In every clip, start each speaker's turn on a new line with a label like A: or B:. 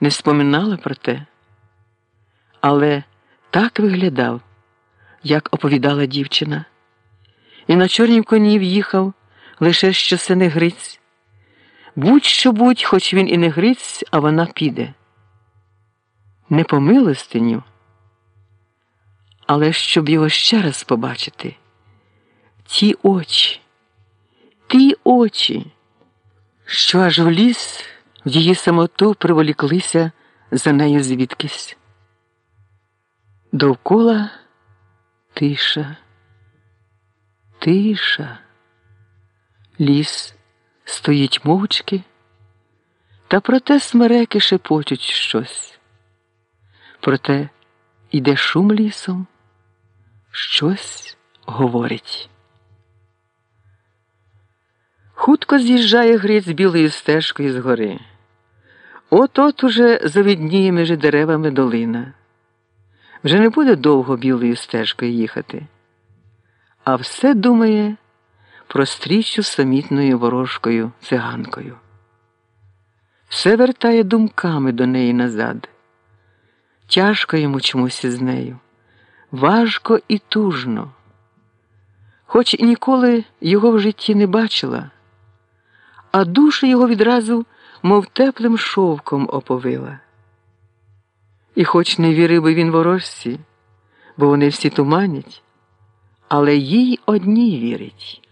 A: не споминала про те, але так виглядав, як оповідала дівчина, і на чорнім коні в'їхав лише що це Гриць. Будь-що будь, хоч він і не Гриць, а вона піде. Не по милостиню, але щоб його ще раз побачити. Ті очі, ті очі, що аж в ліс в її самоту приволіклися за нею звідкись. Довкола тиша, тиша, ліс стоїть мовчки, та проте смереки шепочуть щось. Проте йде шум лісом, щось говорить. Хутко з'їжджає Гриць білою стежкою з гори. От от уже завідніє між деревами долина. Вже не буде довго білою стежкою їхати, а все думає про стрічу самітною ворожкою циганкою. Все вертає думками до неї назад. Тяжко йому чомусь із нею, важко і тужно, хоч і ніколи його в житті не бачила, а душа його відразу, мов теплим шовком оповила. І хоч не вірив би він ворожці, бо вони всі туманять, але їй одній вірить.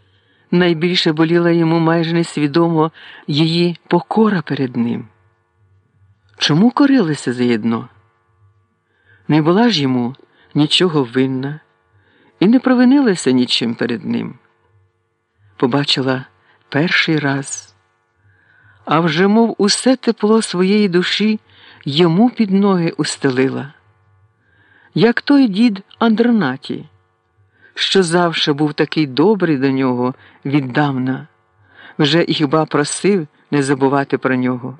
A: Найбільше боліла йому майже несвідомо її покора перед ним. Чому корилися заєдно? Не була ж йому нічого винна і не провинилася нічим перед ним. Побачила перший раз, а вже, мов усе тепло своєї душі йому під ноги устелила, як той дід Андронаті, що завше був такий добрий до нього віддавна, вже і хіба просив не забувати про нього.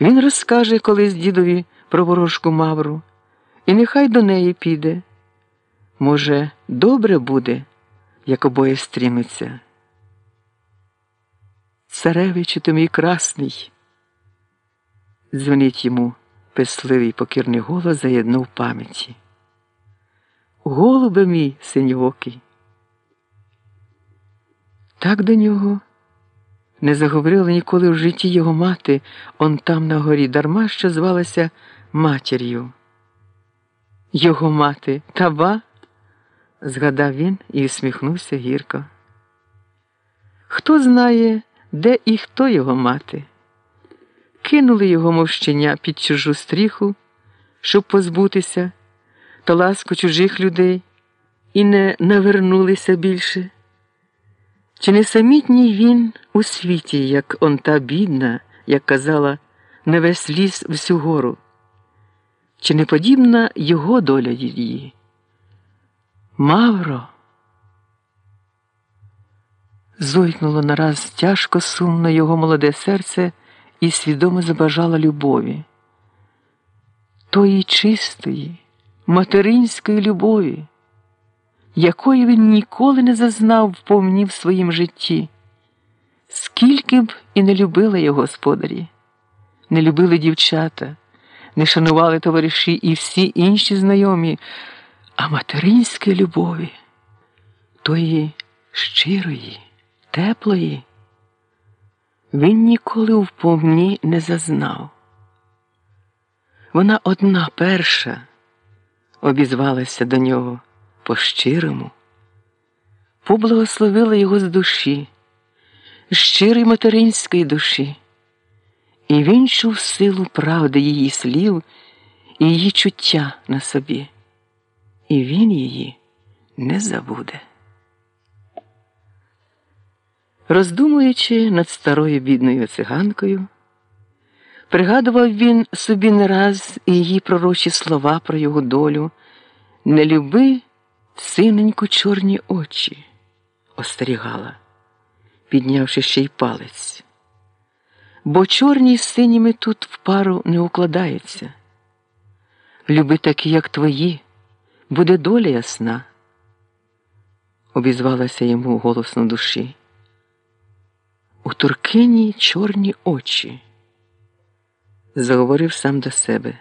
A: Він розкаже колись дідові про ворожку Мавру, і нехай до неї піде. Може, добре буде, як обоє стрімиться. Царевичу ти мій красний. Дзвонить йому писливий покірний голос заєднув пам'яті. Голубе мій синьокий. Так до нього не заговорила ніколи в житті його мати он там на горі, дарма що звалася матір'ю. Його мати таба, згадав він і усміхнувся гірко. Хто знає, де і хто його мати? кинули його мовщення під чужу стріху, щоб позбутися та ласку чужих людей і не навернулися більше. Чи не самітній він у світі, як он та бідна, як казала, на весь ліс всю гору? Чи не подібна його доля її? Мавро. Зойкнуло нараз тяжко сумно його молоде серце і свідомо забажала любові, тої чистої, материнської любові, якої він ніколи не зазнав вповні в своїм житті, скільки б і не любили його господарі, не любили дівчата, не шанували товариші і всі інші знайомі, а материнської любові, тої щирої, теплої він ніколи вповні не зазнав. Вона одна перша обізвалася до нього по щирому, поблагословила його з душі, щирої материнської душі, і він чув силу правди її слів і її чуття на собі, і він її не забуде. Роздумуючи над старою бідною циганкою, пригадував він собі не раз її пророчі слова про його долю не люби синенько чорні очі, остерігала, піднявши ще й палець. Бо чорні з синіми тут в пару не укладаються. Люби такі, як твої, буде доля ясна, обізвалася йому голосно душі. У туркині чорні очі. заговорив сам до себе.